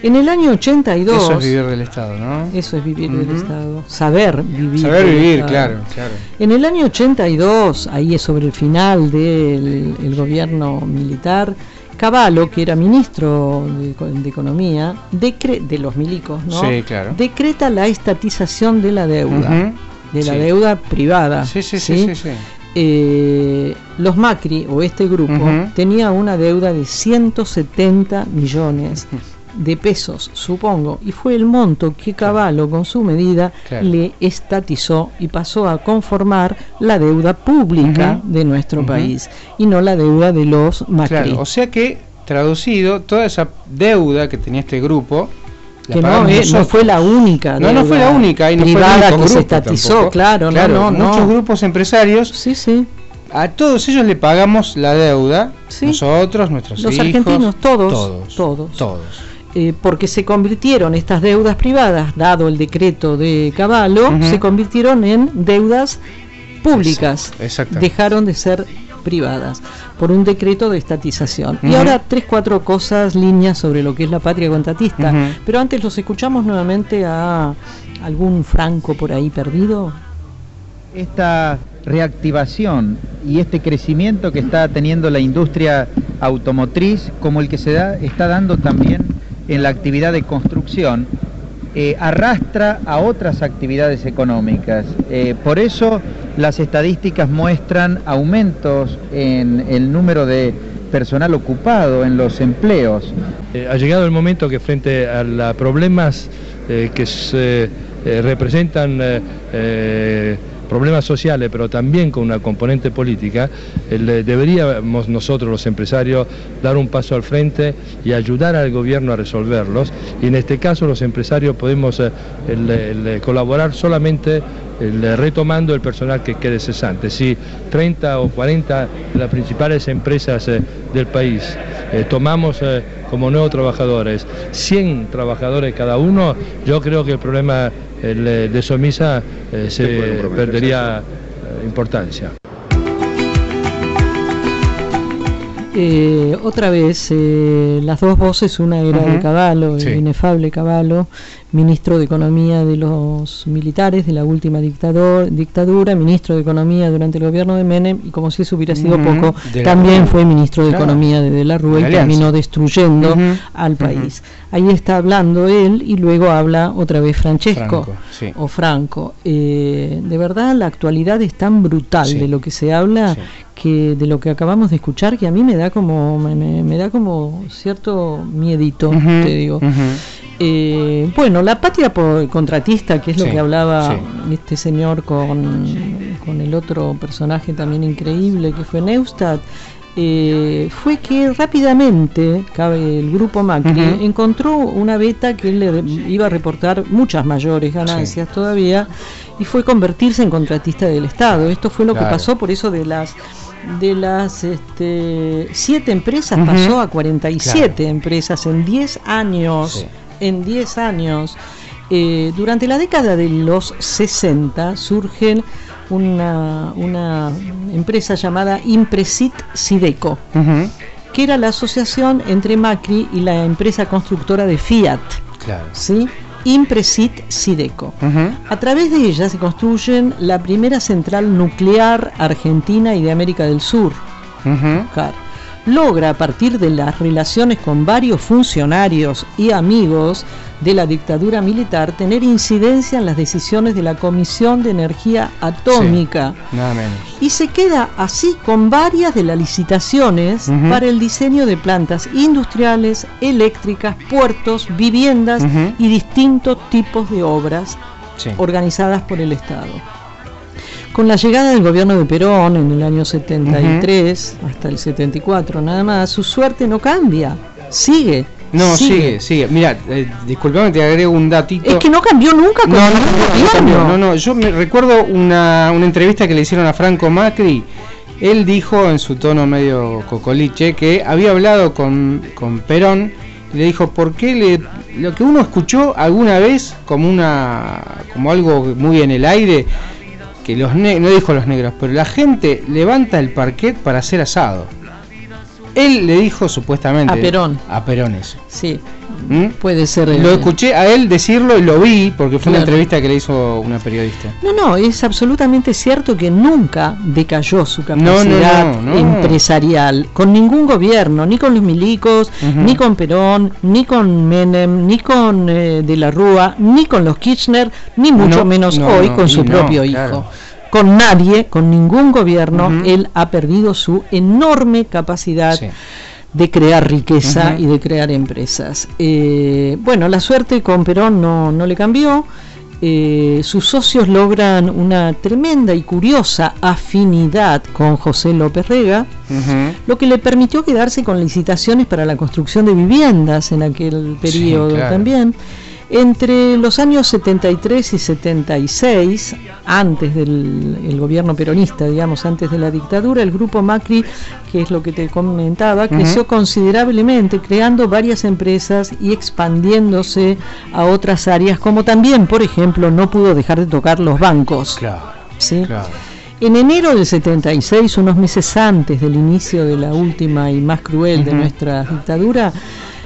En el año 82, Eso es vivir del Estado, ¿no? eso es vivir del. Estado, saber vivir. Saber vivir, claro, claro. En el año 82, ahí es sobre el final del el gobierno militar, Cavallo, que era ministro de, Eco- de Economía, decre- de los milicos, ¿no? Sí, claro. decreta la estatización de la deuda, de la Sí. deuda privada. Sí, sí, sí, sí, sí. Eh, los Macri o este grupo Ujú. tenía una deuda de 170 millones de pesos, supongo, y fue el monto que Cavallo con su medida Claro. le estatizó y pasó a conformar la deuda pública de nuestro país y no la deuda de los Macri. Claro, o sea que, traducido, toda esa deuda que tenía este grupo, la que no, eh, no fue la única No, no fue la única, y no fue el que se estatizó, tampoco. claro, Claro, no, no, muchos grupos empresarios, Sí, sí. a todos ellos le pagamos la deuda, Sí. nosotros, nuestros Los hijos, argentinos, todos, todos, todos. todos. Eh, porque se convirtieron estas deudas privadas, dado el decreto de Caballo, se convirtieron en deudas públicas. Exactamente. Dejaron de ser privadas por un decreto de estatización. Y ahora tres, cuatro cosas, líneas sobre lo que es la patria contratista. Pero antes los escuchamos nuevamente a algún franco por ahí perdido. esta reactivación y este crecimiento que está teniendo la industria automotriz, como el que se da, está dando también en la actividad de construcción, eh, arrastra a otras actividades económicas. Eh, por eso las estadísticas muestran aumentos en el número de personal ocupado, en los empleos. Eh, ha llegado el momento que frente a los problemas que se representan problemas sociales, pero también con una componente política, eh, deberíamos nosotros los empresarios dar un paso al frente y ayudar al gobierno a resolverlos. Y en este caso los empresarios podemos eh, el colaborar solamente retomando el personal que quede cesante. Si 30 o 40 de las principales empresas eh, del país eh, tomamos eh, como nuevos trabajadores 100 trabajadores cada uno, yo creo que el problema el, eh, de Somisa eh, se perdería eh, importancia. Eh, otra vez, eh, las dos voces, una era de Ujú. Caballo, Sí. el inefable Caballo, ministro de Economía de los militares de la última dictador, dictadura, ministro de Economía durante el gobierno de Menem, y como si eso hubiera sido poco, De también fue ministro de Claro. Economía de De la Rúa y la terminó destruyendo al país. Ahí está hablando él y luego habla otra vez Francesco Franco, sí. o Franco. Eh, de verdad, la actualidad es tan brutal Sí. de lo que se habla que de lo que acabamos de escuchar que a mí me da como me, me- da como cierto miedito, te digo. Eh, bueno, la patria por contratista, que es lo Sí, que hablaba sí. este señor con, con el otro personaje también increíble que fue Neustadt, eh, fue que rápidamente el grupo Macri encontró una beta que le iba a reportar muchas mayores ganancias todavía y fue convertirse en contratista del Estado. Esto fue lo Claro. que pasó, por eso de las de las este, siete empresas pasó a 47 empresas en 10 años. En 10 años. Eh, durante la década de los 60 surgen una, una empresa llamada Impresit Sideco, que era la asociación entre Macri y la empresa constructora de Fiat, Claro. ¿sí? Impresit Sideco. A través de ella se construyen la primera central nuclear argentina y de América del Sur. Logra a partir de las relaciones con varios funcionarios y amigos de la dictadura militar tener incidencia en las decisiones de la Comisión de Energía Atómica Nada menos. y se queda así con varias de las licitaciones para el diseño de plantas industriales, eléctricas, puertos, viviendas y distintos tipos de obras Sí. organizadas por el Estado. Con la llegada del gobierno de Perón en el año 73 hasta el 74 nada más, su suerte no cambia, sigue. No, sigue, sigue. Mira, eh, disculpame, te agrego un datito. Es que no cambió nunca con No, no, no, cambió. no, no, yo me recuerdo una, una entrevista que le hicieron a Franco Macri. Él dijo en su tono medio cocoliche que había hablado con, con Perón y le dijo, ¿por qué le, lo que uno escuchó alguna vez como una como algo muy en el aire? Que los no dijo los negros, pero la gente levanta el parquet para hacer asado. Él le dijo supuestamente A Perón. A Perón eso. Sí, ¿Mm? puede ser. Lo eh, escuché a él decirlo y lo vi porque fue una entrevista que le hizo una periodista. No, no, es absolutamente cierto que nunca decayó su no, capacidad no, no. empresarial con ningún gobierno, ni con los milicos, ni con Perón, ni con Menem, ni con eh, De la Rúa, ni con los Kirchner, ni mucho No, menos no, hoy con su propio claro. hijo. Con nadie, con ningún gobierno, él ha perdido su enorme capacidad Sí. De crear riqueza y de crear empresas. Eh, bueno, la suerte con Perón no, no le cambió. Eh, sus socios logran una tremenda y curiosa afinidad con José López Rega, lo que le permitió quedarse con licitaciones para la construcción de viviendas en aquel periodo claro. también. Entre los años 73 y 76, antes del el gobierno peronista, digamos, antes de la dictadura, el grupo Macri, que es lo que te comentaba, creció considerablemente, creando varias empresas y expandiéndose a otras áreas, como también, por ejemplo, no pudo dejar de tocar los bancos. Claro, ¿sí? claro. En enero del 76, unos meses antes del inicio de la última y más cruel de nuestra dictadura,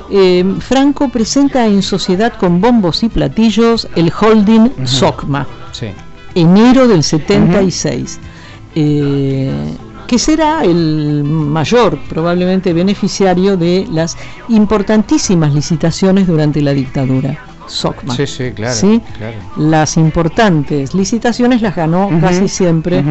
eh, Franco presenta en sociedad con bombos y platillos el holding Ujú. SOCMA, Sí. enero del 76, eh, que será el mayor probablemente beneficiario de las importantísimas licitaciones durante la dictadura. SOCMA. Sí, sí, claro. ¿sí? claro. Las importantes licitaciones las ganó casi siempre.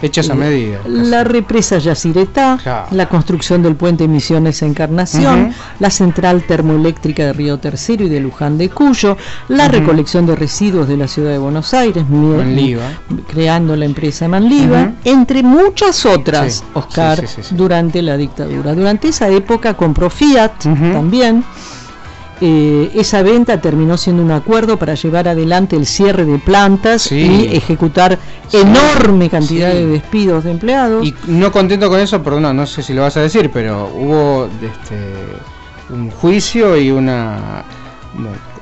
Hechas a eh, medida. la represa Yacyretá, Claro. la construcción del puente Misiones Encarnación, la central termoeléctrica de Río Tercero y de Luján de Cuyo, la recolección de residuos de la ciudad de Buenos Aires, Manliva. creando la empresa Manliva, entre muchas otras, Sí, Oscar, sí, sí, durante la dictadura. Durante esa época compró Fiat también. Eh, esa venta terminó siendo un acuerdo para llevar adelante el cierre de plantas Sí. y ejecutar Sí, enorme cantidad sí. de despidos de empleados. Y no contento con eso, perdón, no sé si lo vas a decir, pero hubo este, un juicio y una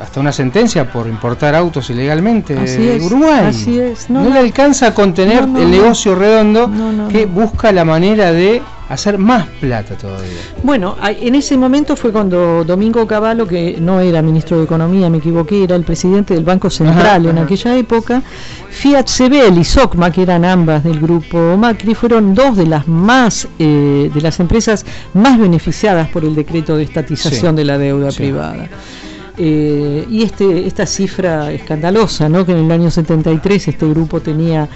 hasta una sentencia por importar autos ilegalmente Así de es, Uruguay. así es. No, No, no. le alcanza a contener No, el negocio redondo que busca la manera de hacer más plata todavía. Bueno, en ese momento fue cuando Domingo Cavallo, que no era ministro de Economía, me equivoqué, era el presidente del Banco Central Ajá, en ajá. aquella época, Fiat Sebel y Socma, que eran ambas del grupo Macri, fueron dos de las más eh, de las empresas más beneficiadas por el decreto de estatización Sí, de la deuda sí. privada. Eh, y este, esta cifra escandalosa, ¿no? que en el año 73 este grupo tenía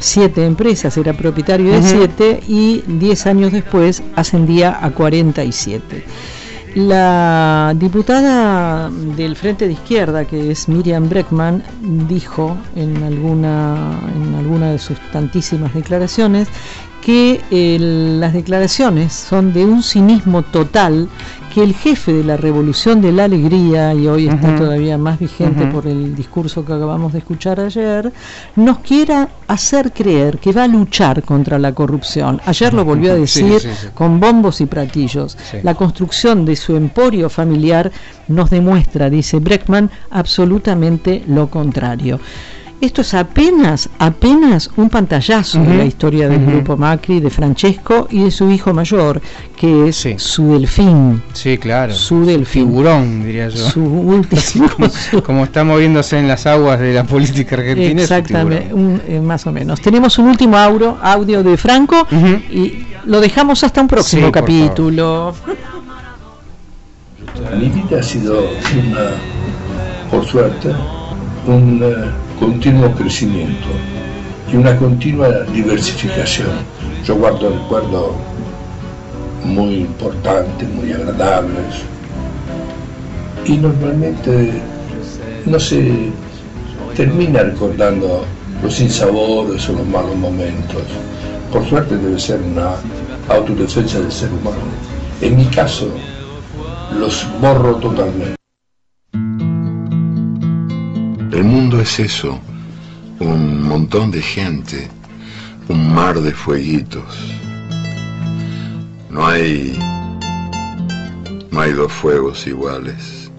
siete empresas, era propietario de siete y 10 años después ascendía a 47. La diputada del Frente de Izquierda, que es Miriam Breckman, dijo en alguna, en alguna de sus tantísimas declaraciones que el- las declaraciones son de un cinismo total que el jefe de la revolución de la alegría, y hoy está todavía más vigente por el discurso que acabamos de escuchar ayer, nos quiera hacer creer que va a luchar contra la corrupción. Ayer lo volvió a decir sí, sí. con bombos y platillos. La construcción de su emporio familiar nos demuestra, dice Breckman, absolutamente lo contrario. Esto es apenas, apenas un pantallazo de la historia del grupo Macri, de Francesco y de su hijo mayor, que es Sí. su delfín, Sí, claro. su delfín, Tiburón, diría yo. su último. Como está moviéndose en las aguas de la política argentina. es un Exactamente, un- eh, más o menos. Tenemos un último audio, audio de Franco y lo dejamos hasta un próximo Sí, capítulo. Mi vida ha sido una, por suerte, un eh, continuo crecimiento y una continua diversificación. Yo guardo recuerdos muy importantes, muy agradables y normalmente no se termina recordando los sinsabores o los malos momentos. Por suerte debe ser una autodefensa del ser humano. En mi caso, los borro totalmente. El mundo es eso, un montón de gente, un mar de fueguitos. No hay no hay dos fuegos iguales.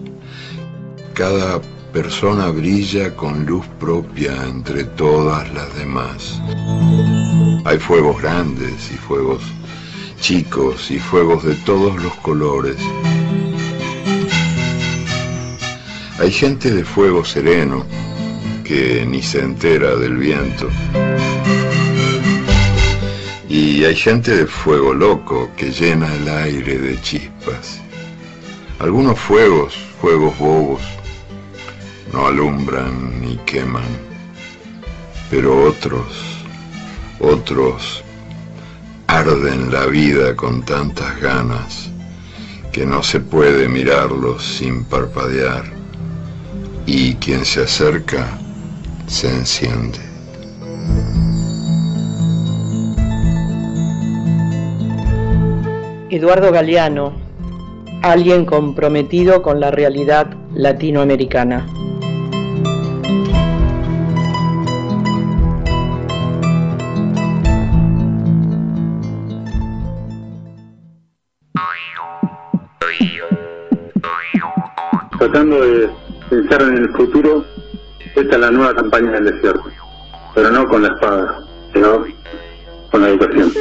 Cada persona brilla con luz propia entre todas las demás. Hay fuegos grandes y fuegos chicos y fuegos de todos los colores. Hay gente de fuego sereno que ni se entera del viento. Y hay gente de fuego loco que llena el aire de chispas. Algunos fuegos, fuegos bobos, no alumbran ni queman. Pero otros, otros arden la vida con tantas ganas que no se puede mirarlos sin parpadear y quien se acerca se enciende. Eduardo Galeano, alguien comprometido con la realidad latinoamericana. Tratando de pensar en el futuro, esta es la nueva campaña del desierto, pero no con la espada, sino con la educación.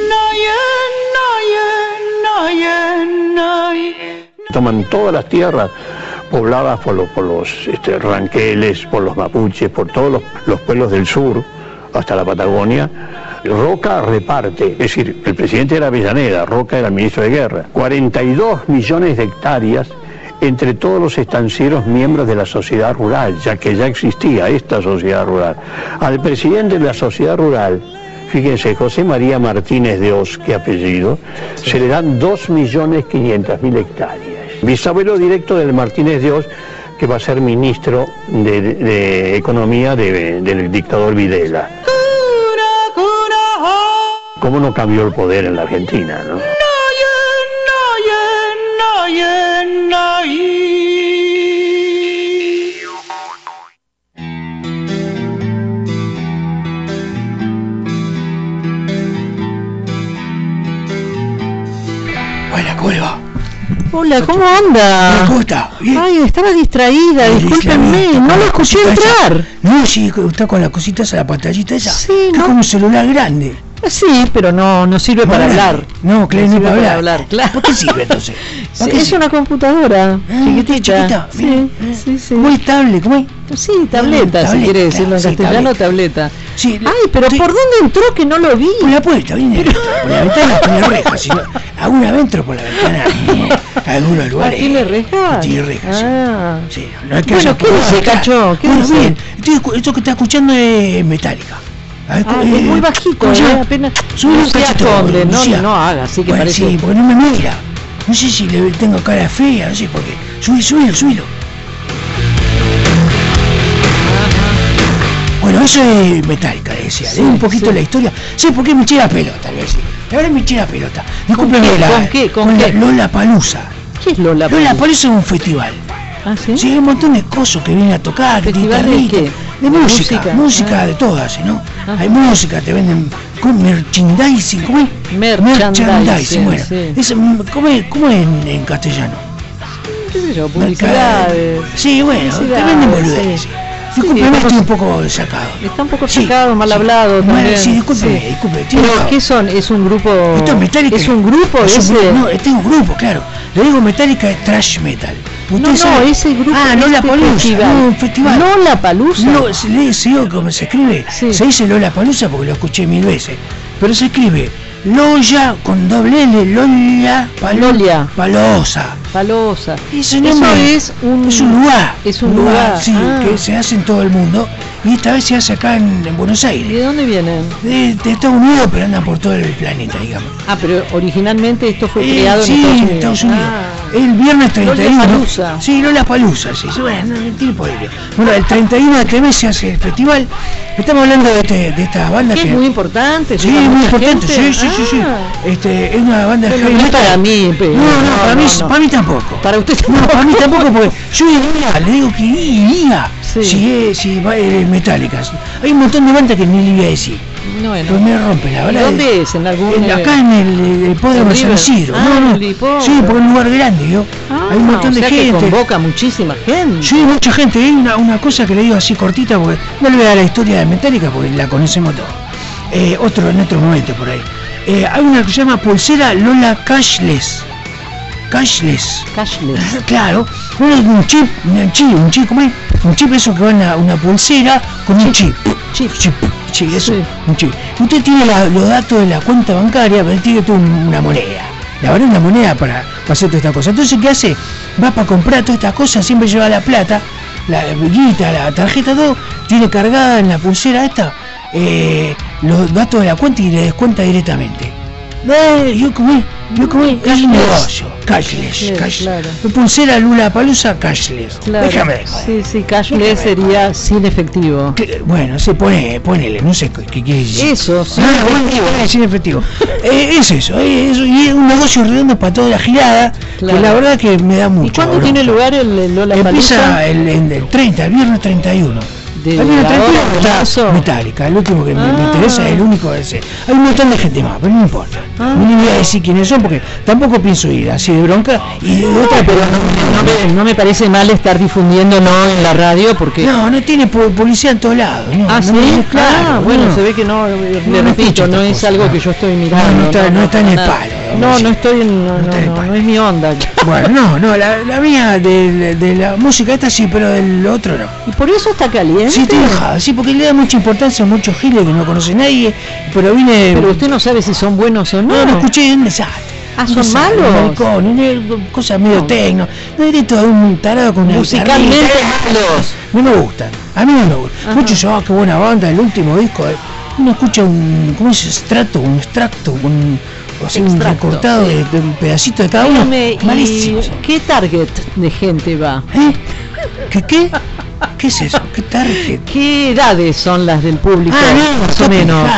Toman todas las tierras pobladas por los, por los este, ranqueles, por los mapuches, por todos los, los pueblos del sur, hasta la Patagonia. Roca reparte, es decir, el presidente era Avellaneda, Roca era el ministro de guerra. 42 millones de hectáreas entre todos los estancieros miembros de la sociedad rural, ya que ya existía esta sociedad rural. Al presidente de la sociedad rural, fíjense, José María Martínez de Oz, qué apellido, se le dan 2.500.000 hectáreas. Bisabuelo directo del Martínez de Oz, que va a ser ministro de, de Economía de- del dictador Videla. ¿Cómo no cambió el poder en la Argentina, no? Hola, ¿cómo le va? Hola, ¿cómo anda? ¿Cómo está? ¿Bien? Ay, estaba distraída, discúlpenme, no con la escuché entrar. No, sí, está con la cosita esa, la pantallita esa. Sí, Está no. como un celular grande. Sí, pero no, no sirve para hablar. No, claro, no sirve para hablar. claro. ¿Para qué sirve entonces? Sí, ¿Para qué es sirve? una computadora Ah, chiquitita. chiquita, Sí, sí, sí. ¿Cómo es tablet? ¿Cómo es? Sí, tableta, si tableta, quiere decirlo en castellano, tableta. Sí, Ay, pero ¿por dónde entró que no lo vi? Por la puerta, viene por la ventana, tiene reja. Si no, alguna vez entro por la ventana eh, a algunos Ah, lugares. ¿Tiene reja? Tiene reja, sí. Ah. Sí, no es que Bueno, ¿qué dice. Cacho? ¿Qué bueno, bien, estoy esto que está escuchando es metálica. Ver, Ah, eh, es muy bajito, ¿cómo se eh, apenas. Sube un No esconde, no, Lucía. no haga, así que Bueno, parece. Sí, porque no me mira. No sé si le tengo cara fea, no sé por qué. Subí, subilo, subilo. Bueno, eso es metálica, decía. Sí, un poquito sí. la historia. Sí, porque me eché la pelota, le decía. Ahora me eché la pelota. Discúlpeme qué? la. ¿Con qué? ¿Con la qué? Lola Palusa. ¿Qué es Lola? Lola Palusa es un festival. ¿Ah, sí? Sí, hay un montón de cosas que vienen a tocar. ¿Festival de qué? De ¿De música, música? música, Ah. de todas, ¿no? Ah. Hay música, te venden con merchandising, ¿cómo es? Merchandising, bueno. sí. Es, mm, ¿Cómo es, cómo es en, en castellano? ¿Qué sé yo? Publicidades. Sí, bueno, te venden boludeces. Sí. Sí, estoy un poco sacado. Está un poco Sí, sacado, mal sí. hablado Bueno, también. sí, Sí. disculpe, Pero, enojado. ¿qué son? ¿Es un grupo? Esto es Metallica. ¿Es un grupo Es un ese? No, este es un grupo, claro. Le digo Metallica es trash metal. No, Usted no, sabe- ese grupo. Ah, no este la Palusa. festival. No, un festival. Lola Palusa. No, se lee, se oye como se escribe. Se dice Lola Palusa porque lo escuché mil veces. Pero se escribe Loya con doble L, Lola. Palosa. Palosa. Ese nombre es un, es un lugar. Es un lugar. sí, Ah. que se hace en todo el mundo. Y esta vez se hace acá en, en Buenos ¿Y Aires. de dónde vienen? De, de Estados Unidos, pero andan por todo el planeta, digamos. Ah, pero originalmente esto fue Eh, creado sí, en Estados en Unidos. Estados Unidos. Ah. El viernes 31. Lollapalooza. Sí, Lola Palusa, sí, sí, bueno, poder. Bueno, el 31 de este mes se hace el festival. Estamos hablando de, este- de esta banda Que que. es muy importante. Sí, muy importante, sí, gente. sí, sí, sí. Ah. Este, es una banda de heavy no metal. para mí, pero- No, no, no, para, mí, no, para mí tampoco. Para usted No, para mí tampoco, porque yo iría, le digo que iría Sí. si, es, si va. Hay un montón de bandas que ni le voy a decir. Pero me rompe la ¿Y verdad. dónde es? ¿En algún...? En- eh, acá en el, el hipódromo en San? Isidro. Ah, no, no. Sí, porque es un lugar grande, ¿yo? Ah, Hay un montón o de sea que gente. convoca muchísima gente. Sí, mucha gente. Hay una, una cosa que le digo así cortita porque no le voy a dar la historia de Metallica porque la conocemos todos. Eh, otro en otro momento por ahí. Eh, hay una que se llama pulsera Lola Cashless. Cashless. Cashless. Claro, un chip, un chip, un chip, ¿cómo es? Un chip eso que va en una pulsera con un chip. Chip. Chip, sí, eso, Sí. un chip. Usted tiene la- los datos de la cuenta bancaria, pero tiene tú una moneda. La verdad una moneda para, para hacer toda esta cosa. Entonces, ¿qué hace? Va para comprar todas estas cosas, siempre lleva la plata, la guita, la tarjeta, todo, tiene cargada en la pulsera esta eh, los datos de la cuenta y le descuenta directamente. Yo como es, yo como es, es un negocio. Cashless, Cashless, cashless. claro. Pulsera Lula Palusa, cashless. Claro. Déjame. Sí, sí, cashless sería sin efectivo. Que- Bueno, se pone, ponele, no sé qué, quiere decir. Eso, sin Ah, bueno, efectivo. bueno, sin efectivo. Eh, es eso, eh, eso, y es un negocio redondo para toda la girada, Claro. que la verdad que me da mucho. ¿Y cuándo tiene lugar el, el Lola Empieza el, el, el 30, el viernes 31. De el viernes ahora, 31 está marzo. Metallica, el último que me, me Ah. interesa es el único ese. Hay un montón de gente más, pero no importa. Ah. Ni voy a decir quiénes son porque tampoco pienso ir así de bronca y de otra, pero No me, no me parece mal estar difundiendo no en la radio porque... no, no tiene publicidad en todos lados. No, ah, no, sí, no, claro. Ah, bueno, no. se ve que no, le No, no repito, no es algo no. que yo estoy mirando. No, no está- no está en el palo, No, no estoy en... No, No no, no, no es mi onda. Bueno, no, no, la, la mía de, la música esta sí, pero del otro no. Y por eso está caliente. Sí, enojado, sí, porque le da mucha importancia a muchos giles que no conoce nadie, pero vine... Pero usted no sabe si son buenos o no. no, lo escuché un desastre. Ah, ¿son malos? maricones, ne- cosas medio tecno, no diré todo un tarado con Musicalmente malos. No me gustan, a mí no me gustan. Yo, ah, qué buena banda, el último disco. eh. Uno escucha un, ¿cómo es? Extracto, un extracto, un, o sea, un recortado de, de un pedacito de cada uno. Dígame, ¿y Malísimo. qué target de gente va? ¿Eh? ¿Qué qué? ¿Qué es eso? ¿Qué target? ¿Qué edades son las del público? Ah, no, más o menos.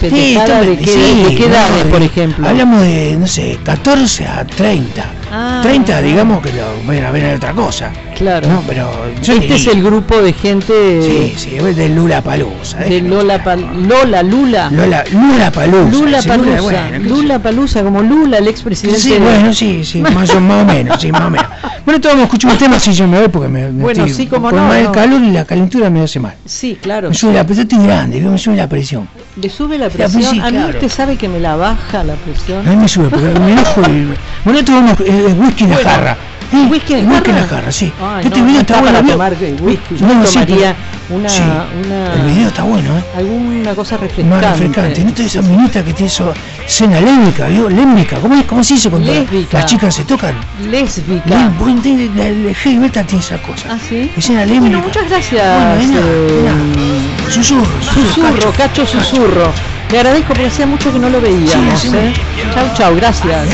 Sí, de qué, sí, de qué no, edades, de- por ejemplo. Hablamos de, no sé, 14 a 30. Ah. 30, digamos que lo vayan a ver en otra cosa. Claro. No, pero este es el grupo de gente Sí, sí, es de Lula Palusa. de Lola, Pal- Lola, Lula. Lola, Lula Palusa. Lula Palusa, bueno. Lula Palusa, como Lula, el expresidente. Sí, de- bueno, sí, sí, más o, más o menos, sí, más o menos. Bueno, todos vamos a escuchar un tema si yo me voy porque me, me Bueno, estoy- sí, con no, más no. el calor y la calentura me hace mal. Sí, claro. Me sube la presión, estoy grande, me sube la presión. Le sube la presión. sí, a mí claro. usted sabe que me la baja la presión. A mí me sube, porque me enojo y... Bueno, tomamos eh, whisky en la Bueno, jarra. ¿eh? ¿Whisky en Whisky jarra? jarra, sí. Ay, este no, video no está está bueno. para tomar whisky. Yo No, sí, tomaría una, sí. una- El video está bueno, ¿eh? alguna cosa refrescante. Más refrescante. ¿No te esa minita que tiene eso? Escena lémica, ¿vio? Lémica. ¿Cómo, es? ¿Cómo se dice cuando Lésbica. las chicas se tocan? Lésbica. Lé- porque tiene- La, la heavy metal tiene esa cosa. Ah, sí. Escena lémica. Bueno, muchas gracias. Bueno, de nada, eh, de. Susurro, Susurro, cacho susurro. Le agradezco porque hacía mucho que no lo veíamos. Sí, sí. ¿eh? Chau, chau, gracias.